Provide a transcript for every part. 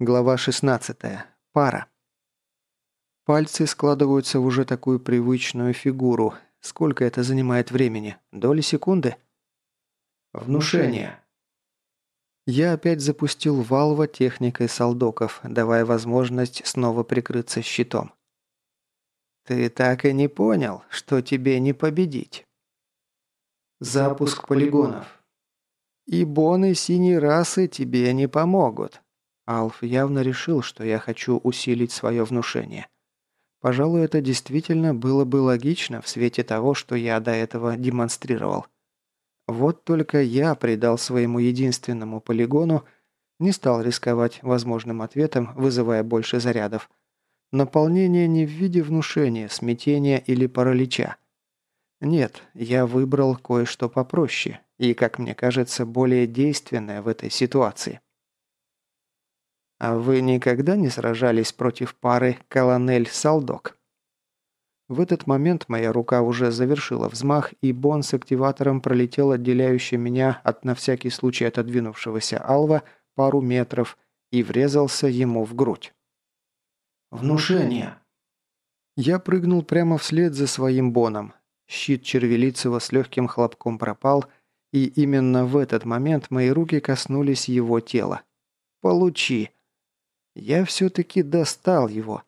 Глава 16. Пара. Пальцы складываются в уже такую привычную фигуру. Сколько это занимает времени? Доли секунды? Внушение. Я опять запустил Валва техникой солдоков, давая возможность снова прикрыться щитом. Ты так и не понял, что тебе не победить. Запуск полигонов. И боны синей расы тебе не помогут. Алф явно решил, что я хочу усилить свое внушение. Пожалуй, это действительно было бы логично в свете того, что я до этого демонстрировал. Вот только я придал своему единственному полигону, не стал рисковать возможным ответом, вызывая больше зарядов. Наполнение не в виде внушения, смятения или паралича. Нет, я выбрал кое-что попроще и, как мне кажется, более действенное в этой ситуации. А вы никогда не сражались против пары колонель-салдок? В этот момент моя рука уже завершила взмах, и бон с активатором пролетел отделяющий меня от на всякий случай отодвинувшегося алва пару метров и врезался ему в грудь. «Внушение!» Я прыгнул прямо вслед за своим боном. Щит Червелицева с легким хлопком пропал, и именно в этот момент мои руки коснулись его тела. «Получи!» Я все-таки достал его.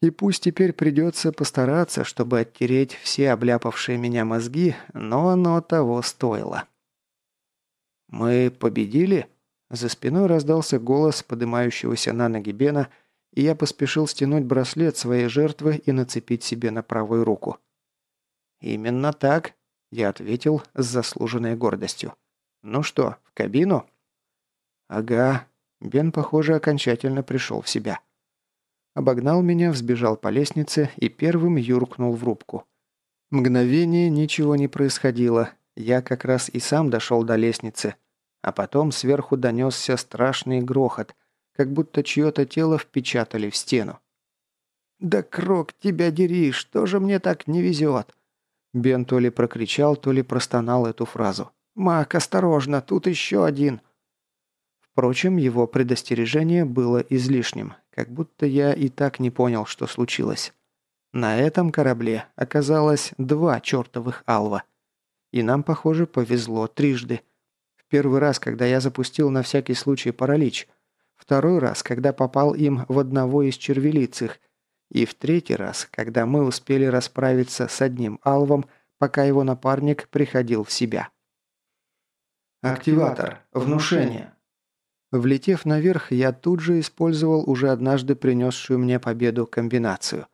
И пусть теперь придется постараться, чтобы оттереть все обляпавшие меня мозги, но оно того стоило. «Мы победили?» За спиной раздался голос поднимающегося на ноги Бена, и я поспешил стянуть браслет своей жертвы и нацепить себе на правую руку. «Именно так», — я ответил с заслуженной гордостью. «Ну что, в кабину?» «Ага», Бен, похоже, окончательно пришел в себя. Обогнал меня, взбежал по лестнице и первым юркнул в рубку. Мгновение ничего не происходило. Я как раз и сам дошел до лестницы. А потом сверху донесся страшный грохот, как будто чье-то тело впечатали в стену. «Да, Крок, тебя дери, что же мне так не везет?» Бен то ли прокричал, то ли простонал эту фразу. «Мак, осторожно, тут еще один!» Впрочем, его предостережение было излишним, как будто я и так не понял, что случилось. На этом корабле оказалось два чертовых алва. И нам, похоже, повезло трижды. В первый раз, когда я запустил на всякий случай паралич. Второй раз, когда попал им в одного из червелицых. И в третий раз, когда мы успели расправиться с одним алвом, пока его напарник приходил в себя. Активатор. Внушение. Влетев наверх, я тут же использовал уже однажды принесшую мне победу комбинацию.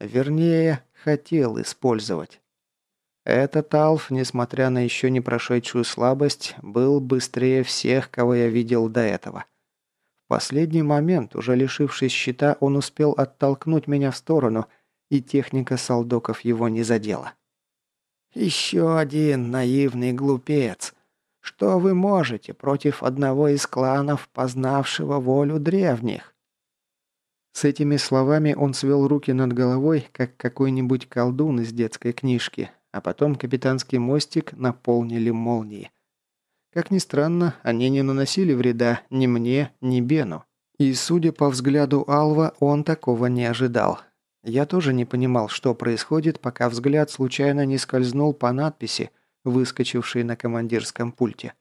Вернее, хотел использовать. Этот Алф, несмотря на еще не прошедшую слабость, был быстрее всех, кого я видел до этого. В последний момент, уже лишившись щита, он успел оттолкнуть меня в сторону, и техника солдоков его не задела. «Еще один наивный глупец», что вы можете против одного из кланов, познавшего волю древних?» С этими словами он свел руки над головой, как какой-нибудь колдун из детской книжки, а потом капитанский мостик наполнили молнии. Как ни странно, они не наносили вреда ни мне, ни Бену. И, судя по взгляду Алва, он такого не ожидал. Я тоже не понимал, что происходит, пока взгляд случайно не скользнул по надписи, выскочивший на командирском пульте.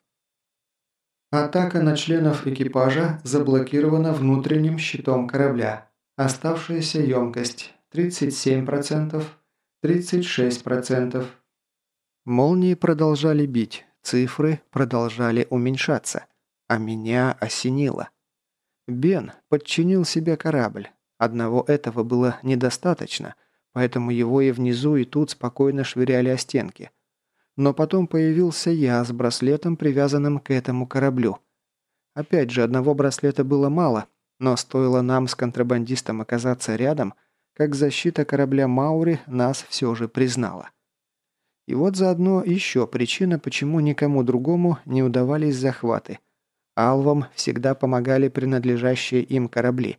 Атака на членов экипажа заблокирована внутренним щитом корабля. Оставшаяся емкость 37%, 36%. Молнии продолжали бить, цифры продолжали уменьшаться, а меня осенило. Бен подчинил себе корабль. Одного этого было недостаточно, поэтому его и внизу, и тут спокойно швыряли о стенки. Но потом появился я с браслетом, привязанным к этому кораблю. Опять же, одного браслета было мало, но стоило нам с контрабандистом оказаться рядом, как защита корабля Маури нас все же признала. И вот заодно еще причина, почему никому другому не удавались захваты. Алвам всегда помогали принадлежащие им корабли.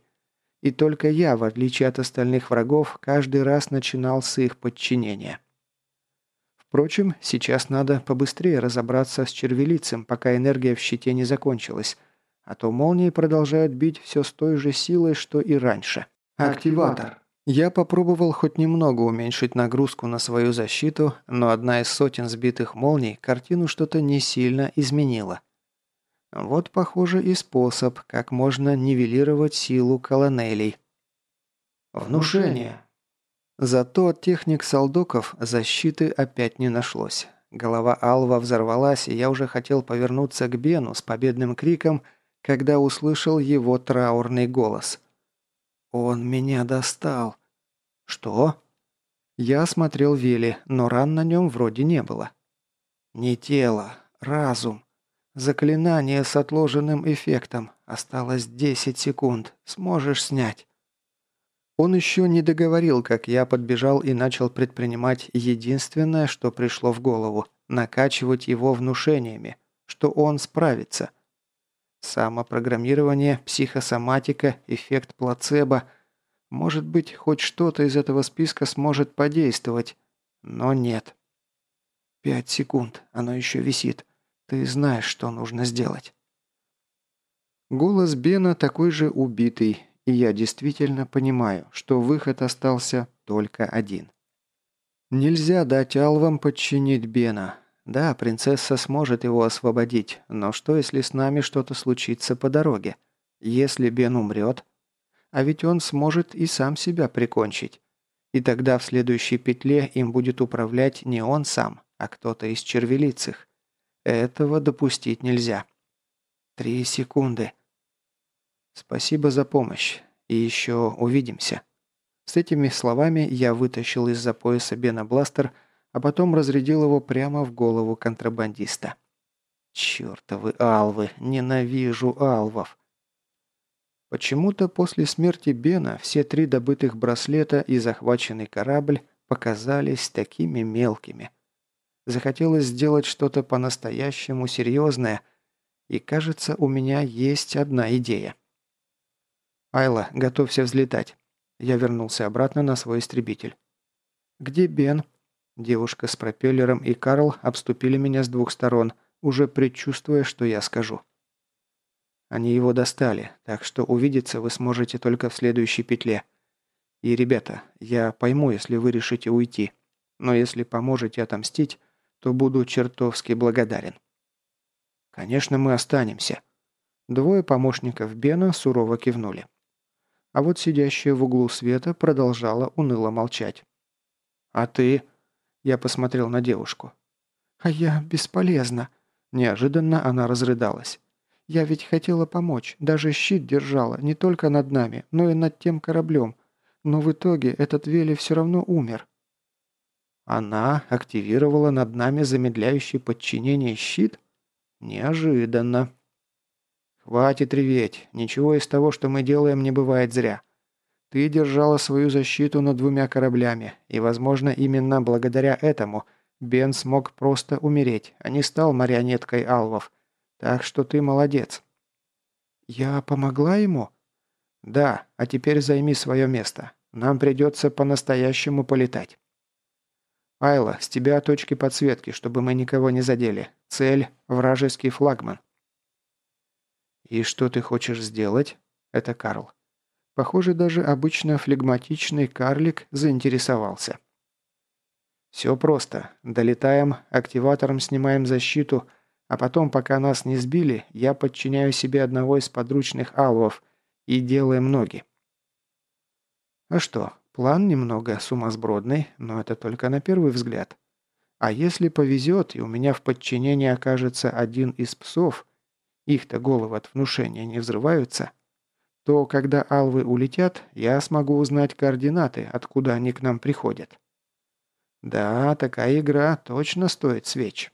И только я, в отличие от остальных врагов, каждый раз начинал с их подчинения. Впрочем, сейчас надо побыстрее разобраться с червелицем, пока энергия в щите не закончилась, а то молнии продолжают бить все с той же силой, что и раньше. Активатор. Я попробовал хоть немного уменьшить нагрузку на свою защиту, но одна из сотен сбитых молний картину что-то не сильно изменила. Вот, похоже, и способ, как можно нивелировать силу колонелей. Внушение. Зато от техник солдоков защиты опять не нашлось. Голова Алва взорвалась, и я уже хотел повернуться к Бену с победным криком – когда услышал его траурный голос. «Он меня достал!» «Что?» Я осмотрел Вели, но ран на нем вроде не было. «Не тело, разум. Заклинание с отложенным эффектом. Осталось 10 секунд. Сможешь снять?» Он еще не договорил, как я подбежал и начал предпринимать единственное, что пришло в голову – накачивать его внушениями, что он справится – Самопрограммирование, психосоматика, эффект плацебо. Может быть, хоть что-то из этого списка сможет подействовать. Но нет. Пять секунд. Оно еще висит. Ты знаешь, что нужно сделать. Голос Бена такой же убитый, и я действительно понимаю, что выход остался только один. Нельзя дать Алвам подчинить Бена. Да, принцесса сможет его освободить, но что, если с нами что-то случится по дороге? Если Бен умрет? А ведь он сможет и сам себя прикончить. И тогда в следующей петле им будет управлять не он сам, а кто-то из червелицых. Этого допустить нельзя. Три секунды. Спасибо за помощь. И еще увидимся. С этими словами я вытащил из-за пояса Бена бластер – а потом разрядил его прямо в голову контрабандиста. «Чертовы алвы! Ненавижу алвов!» Почему-то после смерти Бена все три добытых браслета и захваченный корабль показались такими мелкими. Захотелось сделать что-то по-настоящему серьезное, и, кажется, у меня есть одна идея. «Айла, готовься взлетать». Я вернулся обратно на свой истребитель. «Где Бен?» Девушка с пропеллером и Карл обступили меня с двух сторон, уже предчувствуя, что я скажу. Они его достали, так что увидеться вы сможете только в следующей петле. И, ребята, я пойму, если вы решите уйти. Но если поможете отомстить, то буду чертовски благодарен. Конечно, мы останемся. Двое помощников Бена сурово кивнули. А вот сидящая в углу света продолжала уныло молчать. «А ты?» Я посмотрел на девушку. «А я бесполезна». Неожиданно она разрыдалась. «Я ведь хотела помочь, даже щит держала, не только над нами, но и над тем кораблем. Но в итоге этот Вели все равно умер». Она активировала над нами замедляющий подчинение щит? Неожиданно. Хватит реветь. Ничего из того, что мы делаем, не бывает зря. Ты держала свою защиту над двумя кораблями, и, возможно, именно благодаря этому Бен смог просто умереть, а не стал марионеткой Алвов. Так что ты молодец». «Я помогла ему?» «Да, а теперь займи свое место. Нам придется по-настоящему полетать». «Айла, с тебя точки подсветки, чтобы мы никого не задели. Цель – вражеский флагман». «И что ты хочешь сделать?» – это Карл. Похоже, даже обычно флегматичный карлик заинтересовался. «Все просто. Долетаем, активатором снимаем защиту, а потом, пока нас не сбили, я подчиняю себе одного из подручных алвов и делаем ноги». А что, план немного сумасбродный, но это только на первый взгляд. А если повезет, и у меня в подчинении окажется один из псов, их-то головы от внушения не взрываются – то когда алвы улетят, я смогу узнать координаты, откуда они к нам приходят. Да, такая игра точно стоит свеч.